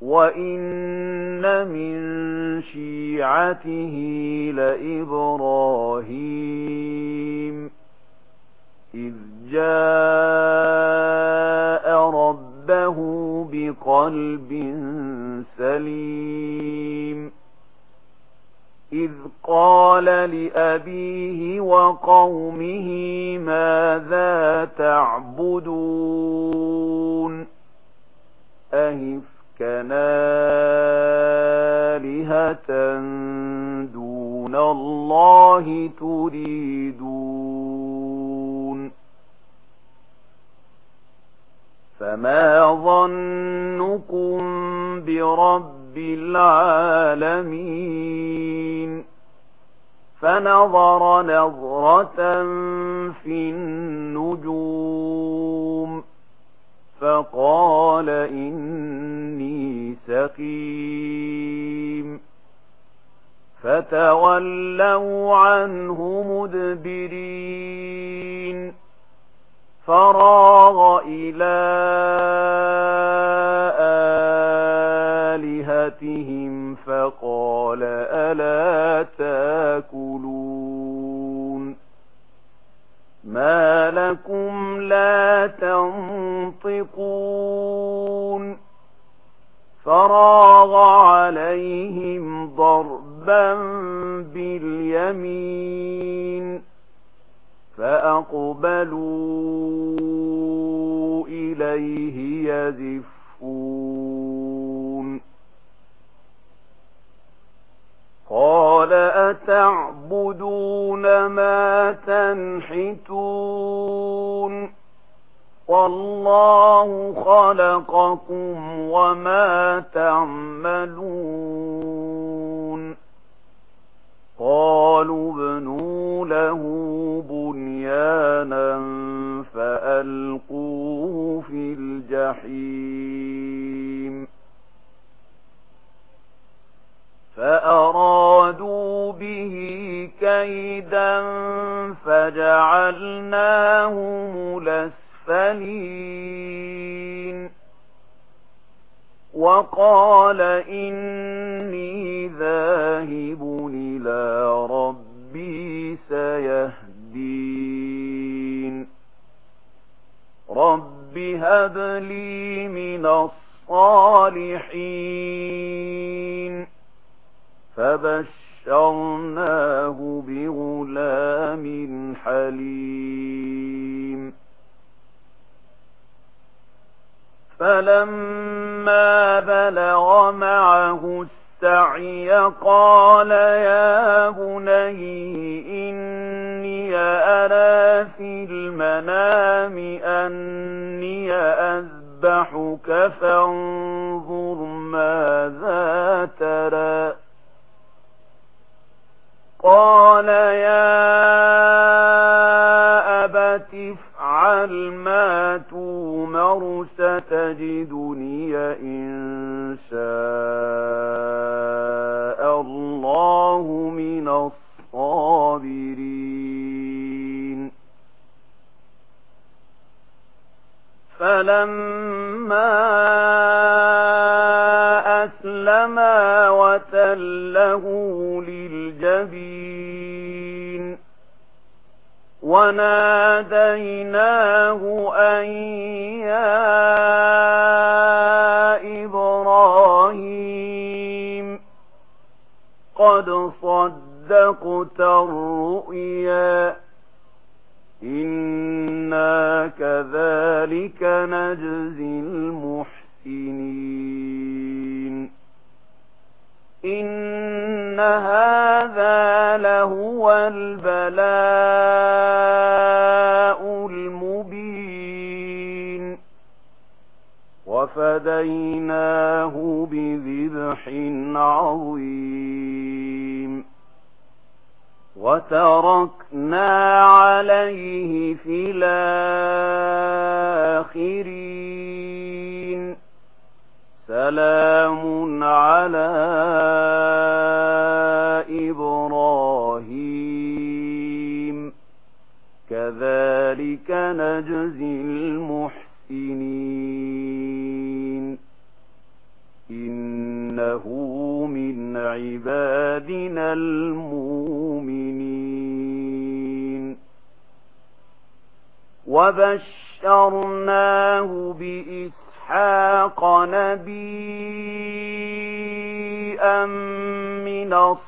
وَإِنَّ مِن شِيعَتِهِ لَإِبْرَاهِيمَ إِذْ جَاءَ رَبَّهُ بِقَلْبٍ سَلِيمٍ إِذْ قَالَ لِأَبِيهِ وَقَوْمِهِ مَاذَا تَعْبُدُونَ أَهِفْ كان دون الله تريدون فما ظنكم برب العالمين فنظر نظرة في النجوم فقال إني سقيم. فتولوا عنه مدبرين. فراغ إلى آلهتهم فقال ألا تأكلون. لَكُمْ لَا تَنطِقُونَ فَرَاغَ عَلَيْهِمْ ضَرْبًا بِالْيَمِينِ فَأَقْبَلُوا إِلَيْهِ يَزِفُّونَ قَالَ أَتَعْبُدُونَ مَا تَنْحِتُونَ والله خلقكم وما تعملون. قالوا بنوا له بنيانا فألقوه في الجحيم. فأرادوا به كيدا فجعلناهم لسا المرسلين وقال إني ذاهب إلى ربي سيهدين رب هب لي من الصالحين فبشر قال يا بني إني أرى في المنام أني أذبحك فانظر ماذا ترى قال يا أبت افعل ما تومر ستجدني إن شاء أنه للجبين وناديناه أن يا إبراهيم قد صدقت الرؤيا إنا كذلك نجزي المحسنين هو البلاء المبين. وفديناه بذبح عظيم. وتركنا عليه في الآخرين. سلام على إبراهيم. كذلك نجزي المحسنين. إنه من عبادنا المؤمنين. وبشرناه بإسحاق نبيا من الصلاة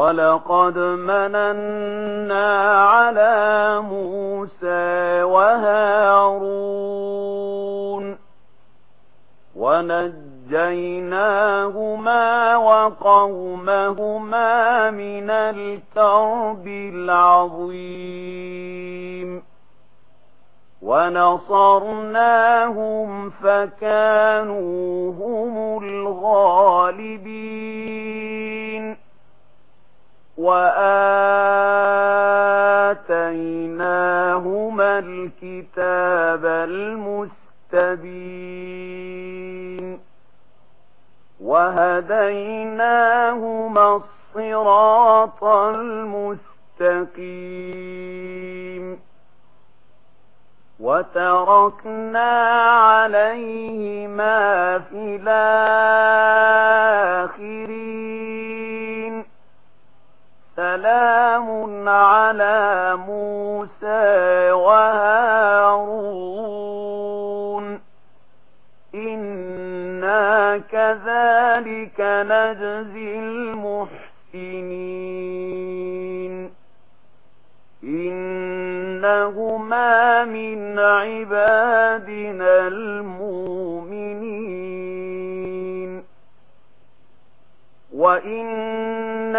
وَلَقَدْ مَنَنَّا عَلَى مُوسَى وَهَارُونَ وَنَجَّيْنَاهُمَا وَقَوْمَهُمَا مِنَ الْكَرْبِ الْعَظِيمِ وَنَصَرْنَاهُمْ فَكَانُوا هُمُ الْغَالِبِينَ وآتيناهما الكتاب المستبين وهديناهما الصراط المستقيم وتركنا عليهما في الآخرين سلام على موسى وهارون. إنا كذلك نجزي المحسنين. إنهما من عبادنا المؤمنين. وإن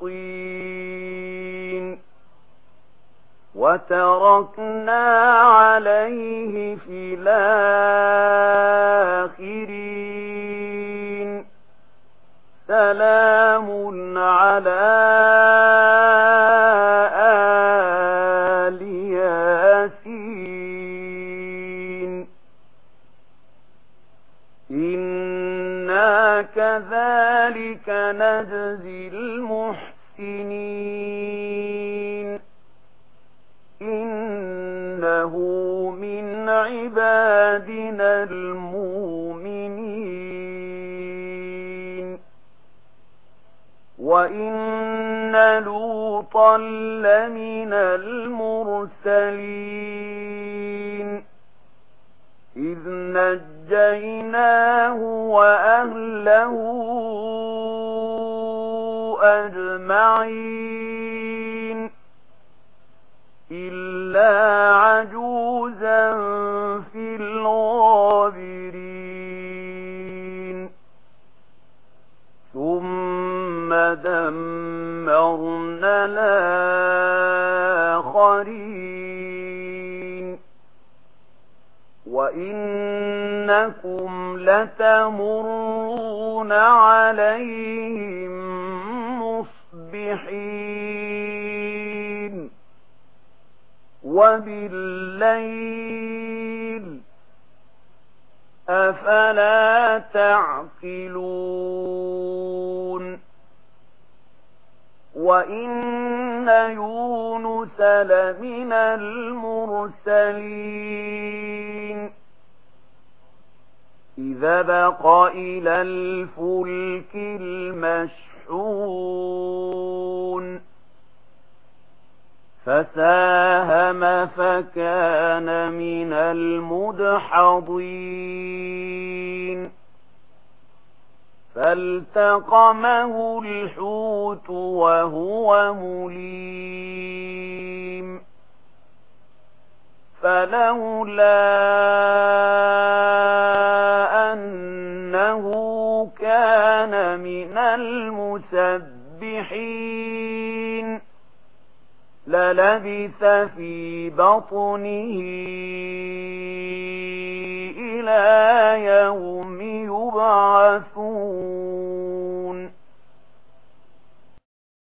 طين وتركنا عليه في الآخرين. سلام على آل ياسين. كذلك نجزي المحسنين إنه من عبادنا المؤمنين وإن لوطا لمن المرسلين إذ نجزي نجيناه وأهله أجمعين إلا عجوزا في الغابرين ثم دمرنا لها وَإِنَّكُمْ لَتَمُرُّونَ عَلَيْهِمْ مُصْبِحِينَ وَبِاللَّيْلِ أَفَلَا تَعْقِلُونَ وَإِنَّ يُونُسَ لَمِنَ الْمُرْسَلِينَ إذا بق إلى الفلك المشحون فساهم فكان من المدحضين فالتقمه الحوت وهو مليم فلولا إنه كان من المسبحين. للبث في بطنه إلى يوم يبعثون.